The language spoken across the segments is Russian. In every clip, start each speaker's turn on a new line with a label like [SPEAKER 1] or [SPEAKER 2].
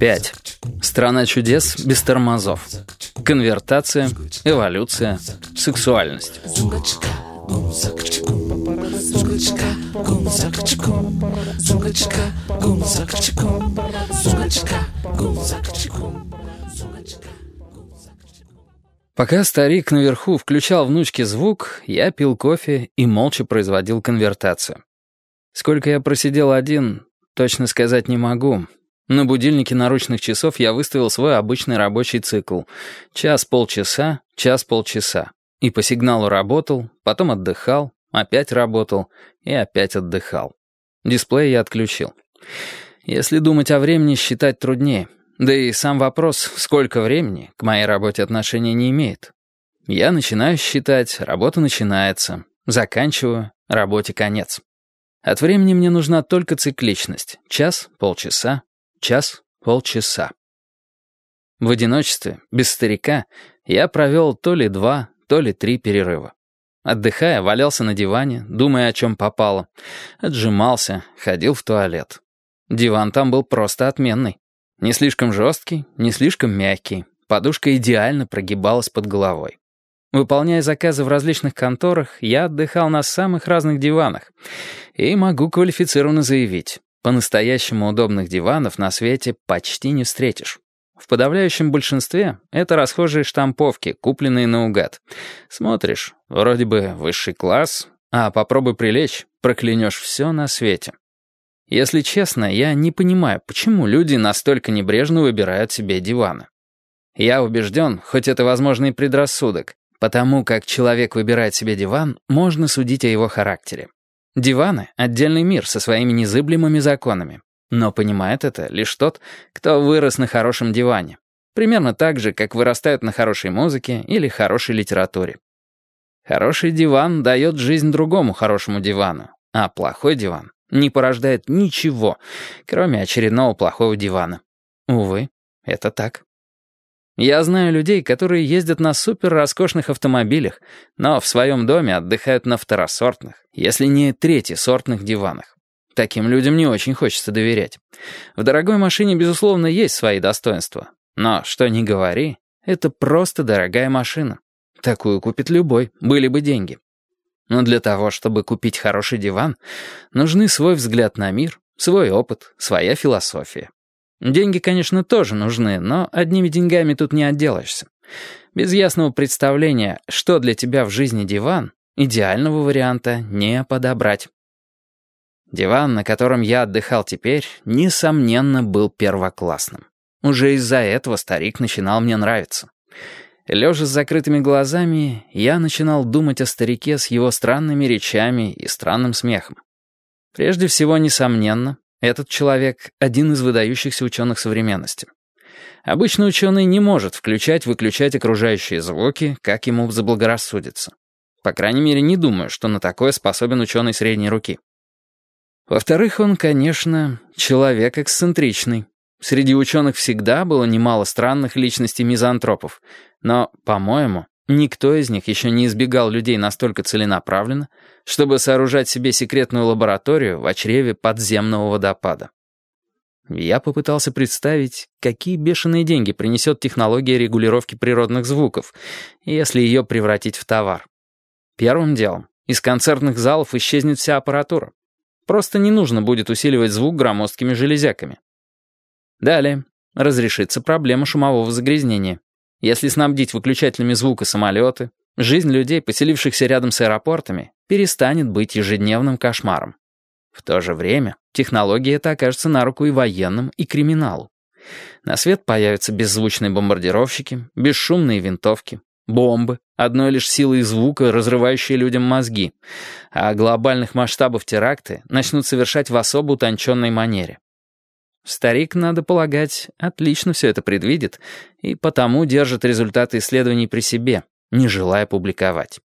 [SPEAKER 1] 5. Страна чудес без тормозов. Конвертация, эволюция, сексуальность. Пока старик наверху включал внучке звук, я пил кофе и молча производил конвертацию. Сколько я просидел один, точно сказать не могу. На будильнике наручных часов я выставил свой обычный рабочий цикл. Час-полчаса, час-полчаса. И по сигналу работал, потом отдыхал, опять работал и опять отдыхал. Дисплей я отключил. Если думать о времени, считать труднее. Да и сам вопрос, сколько времени, к моей работе отношения не имеет. Я начинаю считать, работа начинается. Заканчиваю, работе конец. От времени мне нужна только цикличность. Час, полчаса, час, полчаса. В одиночестве, без старика, я провел то ли два, то ли три перерыва. Отдыхая, валялся на диване, думая, о чем попало. Отжимался, ходил в туалет. Диван там был просто отменный. Не слишком жесткий, не слишком мягкий. Подушка идеально прогибалась под головой. Выполняя заказы в различных конторах, я отдыхал на самых разных диванах. И могу квалифицированно заявить, по-настоящему удобных диванов на свете почти не встретишь. В подавляющем большинстве это расхожие штамповки, купленные наугад. Смотришь, вроде бы высший класс, а попробуй прилечь, проклянешь все на свете. Если честно, я не понимаю, почему люди настолько небрежно выбирают себе диваны. Я убежден, хоть это возможный предрассудок, потому как человек выбирает себе диван, можно судить о его характере. Диваны — отдельный мир со своими незыблемыми законами. Но понимает это лишь тот, кто вырос на хорошем диване. Примерно так же, как вырастают на хорошей музыке или хорошей литературе. Хороший диван дает жизнь другому хорошему дивану, а плохой диван не порождает ничего, кроме очередного плохого дивана. Увы, это так. Я знаю людей, которые ездят на супер-роскошных автомобилях, но в своем доме отдыхают на второсортных, если не третьесортных диванах. Таким людям не очень хочется доверять. В дорогой машине, безусловно, есть свои достоинства. Но, что ни говори, это просто дорогая машина. Такую купит любой, были бы деньги. Но для того, чтобы купить хороший диван, нужны свой взгляд на мир, свой опыт, своя философия. Деньги, конечно, тоже нужны, но одними деньгами тут не отделаешься. Без ясного представления, что для тебя в жизни диван, идеального варианта не подобрать. Диван, на котором я отдыхал теперь, несомненно, был первоклассным. Уже из-за этого старик начинал мне нравиться. Лежа с закрытыми глазами, я начинал думать о старике с его странными речами и странным смехом. Прежде всего, несомненно, этот человек — один из выдающихся ученых современности. Обычно ученый не может включать-выключать окружающие звуки, как ему заблагорассудится. По крайней мере, не думаю, что на такое способен ученый средней руки. Во-вторых, он, конечно, человек эксцентричный. Среди ученых всегда было немало странных личностей-мизантропов, но, по-моему, никто из них еще не избегал людей настолько целенаправленно, чтобы сооружать себе секретную лабораторию в чреве подземного водопада. Я попытался представить, какие бешеные деньги принесет технология регулировки природных звуков, если ее превратить в товар. Первым делом, из концертных залов исчезнет вся аппаратура. Просто не нужно будет усиливать звук громоздкими железяками. Далее, разрешится проблема шумового загрязнения. Если снабдить выключателями звука самолеты, жизнь людей, поселившихся рядом с аэропортами, перестанет быть ежедневным кошмаром. В то же время технология эта окажется на руку и военным, и криминалу. На свет появятся беззвучные бомбардировщики, бесшумные винтовки, бомбы, одной лишь силой звука, разрывающие людям мозги, а глобальных масштабов теракты начнут совершать в особо утонченной манере. Старик, надо полагать, отлично все это предвидит и потому держит результаты исследований при себе, не желая публиковать.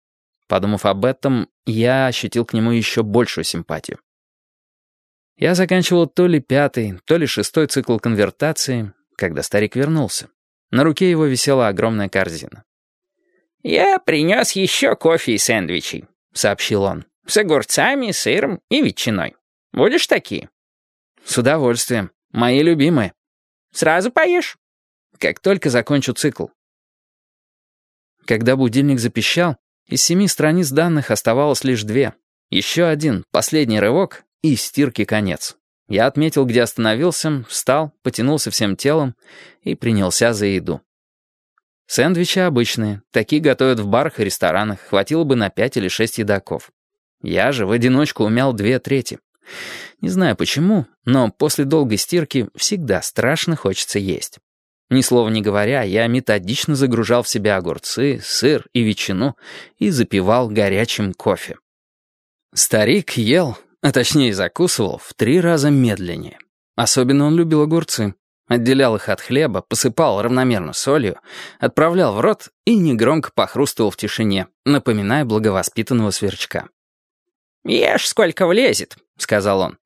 [SPEAKER 1] Подумав об этом, я ощутил к нему еще большую симпатию. Я заканчивал то ли пятый, то ли шестой цикл конвертации, когда старик вернулся. На руке его висела огромная корзина. «Я принес еще кофе и сэндвичи», — сообщил он, «с огурцами, сыром и ветчиной. Будешь такие?» «С удовольствием», Мои любимые.
[SPEAKER 2] Сразу поешь?
[SPEAKER 1] Как только закончу цикл. Когда будильник запищал, из семи страниц данных оставалось лишь две. Еще один, последний рывок, и стирки конец. Я отметил, где остановился, встал, потянулся всем телом и принялся за еду. Сэндвичи обычные, такие готовят в барах и ресторанах, хватило бы на пять или шесть едоков. Я же в одиночку умял две трети. Не знаю почему, но после долгой стирки всегда страшно хочется есть. Ни слова не говоря, я методично загружал в себя огурцы, сыр и ветчину и запивал горячим кофе. Старик ел, а точнее закусывал, в три раза медленнее. Особенно он любил огурцы. Отделял их от хлеба, посыпал равномерно солью, отправлял в рот и негромко похрустывал в тишине, напоминая благовоспитанного сверчка.
[SPEAKER 2] «Ешь, сколько влезет», — сказал он.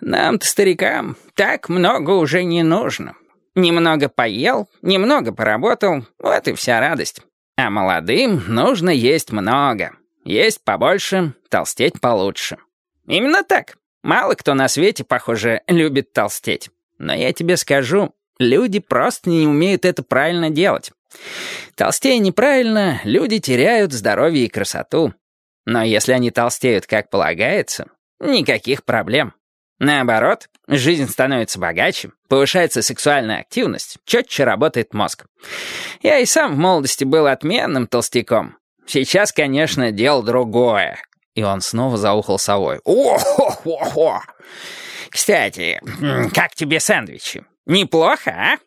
[SPEAKER 2] «Нам-то, старикам, так много уже не нужно. Немного поел, немного поработал, вот и вся радость. А молодым нужно есть много. Есть побольше, толстеть получше. Именно так. Мало кто на свете, похоже, любит толстеть. Но я тебе скажу, люди просто не умеют это правильно делать. Толстея неправильно, люди теряют здоровье и красоту. Но если они толстеют как полагается, никаких проблем. Наоборот, жизнь становится богаче, повышается сексуальная активность, четче работает мозг. Я и сам в молодости был отменным толстяком. Сейчас, конечно, дело другое. И он снова заухал совой. «О-хо-хо-хо! Кстати, как тебе сэндвичи? Неплохо, а?»